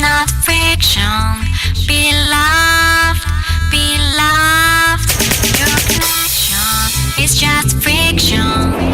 not friction. Be loved, be loved. Your connection is just friction.